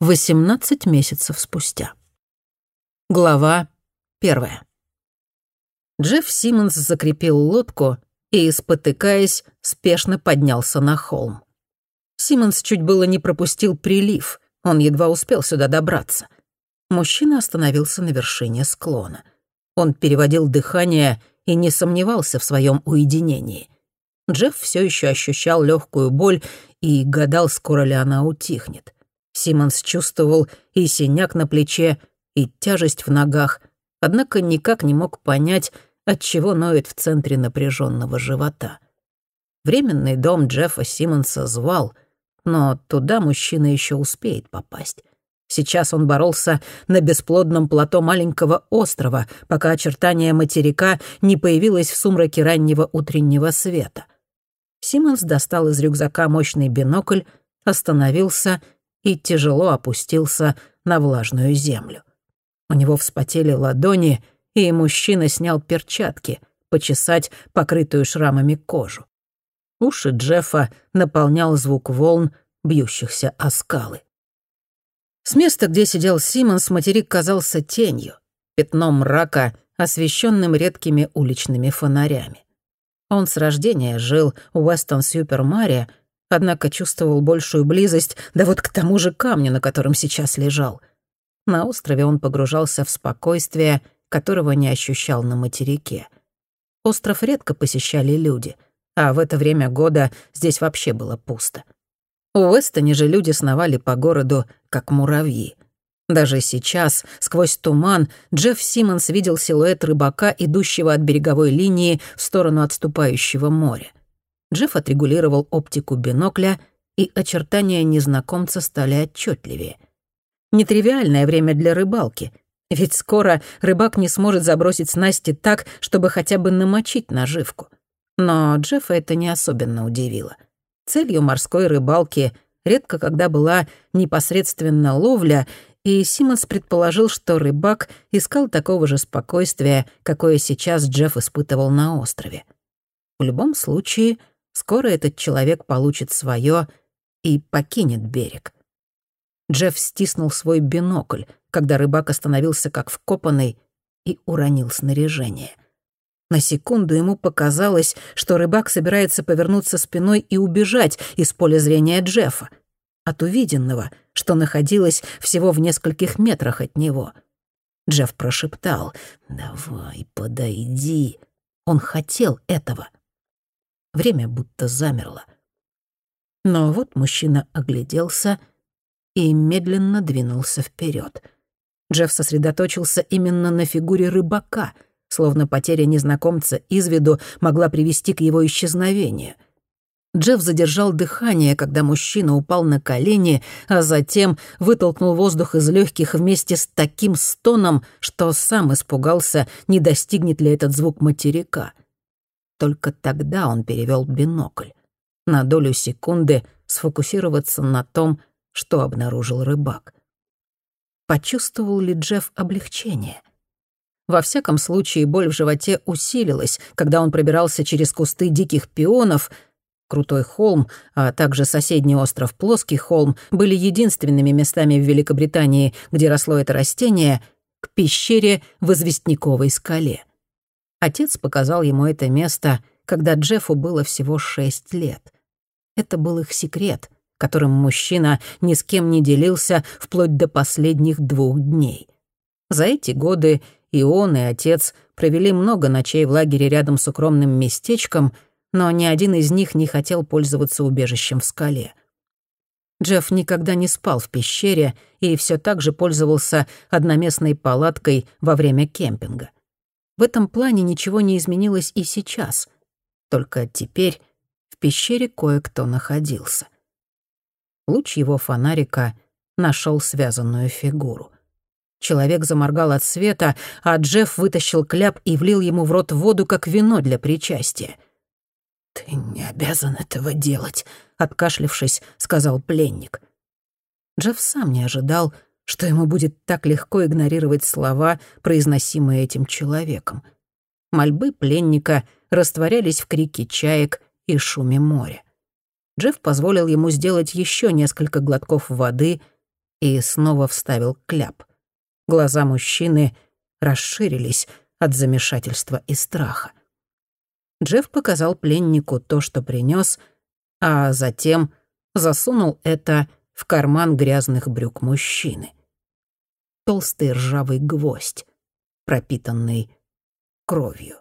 18 месяцев спустя. Глава первая. Джефф Симмонс закрепил лодку и, спотыкаясь, спешно поднялся на холм. Симмонс чуть было не пропустил прилив, он едва успел сюда добраться. Мужчина остановился на вершине склона. Он переводил дыхание и не сомневался в своем уединении. Джефф все еще ощущал легкую боль и гадал, скоро ли она утихнет. Симмонс чувствовал и синяк на плече, и тяжесть в ногах, однако никак не мог понять, от чего ноет в центре напряженного живота. Временный дом Джеффа Симмонса звал, но туда мужчина еще успеет попасть. Сейчас он боролся на бесплодном плато маленького острова, пока очертания материка не появилось в сумраке раннего утреннего света. Симмонс достал из рюкзака мощный бинокль, остановился и тяжело опустился на влажную землю. У него вспотели ладони, и мужчина снял перчатки, почесать покрытую шрамами кожу. Уши Джеффа наполнял звук волн, бьющихся о скалы. С места, где сидел Симмонс, материк казался тенью, пятном мрака, освещенным редкими уличными фонарями. Он с рождения жил в Уэстон-Сюпермаре, однако чувствовал большую близость, да вот к тому же камню, на котором сейчас лежал. На острове он погружался в спокойствие, которого не ощущал на материке. Остров редко посещали люди, а в это время года здесь вообще было пусто. У Уэстоне же люди сновали по городу, как муравьи — даже сейчас, сквозь туман, Джефф Симмонс видел силуэт рыбака, идущего от береговой линии в сторону отступающего моря. Джефф отрегулировал оптику бинокля, и очертания незнакомца стали отчетливее. Нетривиальное время для рыбалки, ведь скоро рыбак не сможет забросить снасти так, чтобы хотя бы намочить наживку. Но Джеффа это не особенно удивило. Целью морской рыбалки редко когда была непосредственно ловля и Симмонс предположил, что рыбак искал такого же спокойствия, какое сейчас Джефф испытывал на острове. В любом случае, скоро этот человек получит свое и покинет берег. Джефф стиснул свой бинокль, когда рыбак остановился как вкопанный и уронил снаряжение. На секунду ему показалось, что рыбак собирается повернуться спиной и убежать из поля зрения Джеффа. От увиденного — что находилась всего в нескольких метрах от него. Джефф прошептал «Давай, подойди». Он хотел этого. Время будто замерло. Но вот мужчина огляделся и медленно двинулся вперед. Джефф сосредоточился именно на фигуре рыбака, словно потеря незнакомца из виду могла привести к его исчезновению — Джефф задержал дыхание, когда мужчина упал на колени, а затем вытолкнул воздух из легких вместе с таким стоном, что сам испугался, не достигнет ли этот звук материка. Только тогда он перевел бинокль. На долю секунды сфокусироваться на том, что обнаружил рыбак. Почувствовал ли Джефф облегчение? Во всяком случае, боль в животе усилилась, когда он пробирался через кусты диких пионов — Крутой холм, а также соседний остров Плоский холм были единственными местами в Великобритании, где росло это растение, к пещере в известняковой скале. Отец показал ему это место, когда Джеффу было всего шесть лет. Это был их секрет, которым мужчина ни с кем не делился вплоть до последних двух дней. За эти годы и он, и отец провели много ночей в лагере рядом с укромным местечком — но ни один из них не хотел пользоваться убежищем в скале. Джефф никогда не спал в пещере и все так же пользовался одноместной палаткой во время кемпинга. В этом плане ничего не изменилось и сейчас. Только теперь в пещере кое-кто находился. Луч его фонарика нашел связанную фигуру. Человек заморгал от света, а Джефф вытащил кляп и влил ему в рот воду, как вино для причастия. «Ты не обязан этого делать», — откашлившись, сказал пленник. Джефф сам не ожидал, что ему будет так легко игнорировать слова, произносимые этим человеком. Мольбы пленника растворялись в крике чаек и шуме моря. Джефф позволил ему сделать еще несколько глотков воды и снова вставил кляп. Глаза мужчины расширились от замешательства и страха. Джефф показал пленнику то, что принес, а затем засунул это в карман грязных брюк мужчины. Толстый ржавый гвоздь, пропитанный кровью.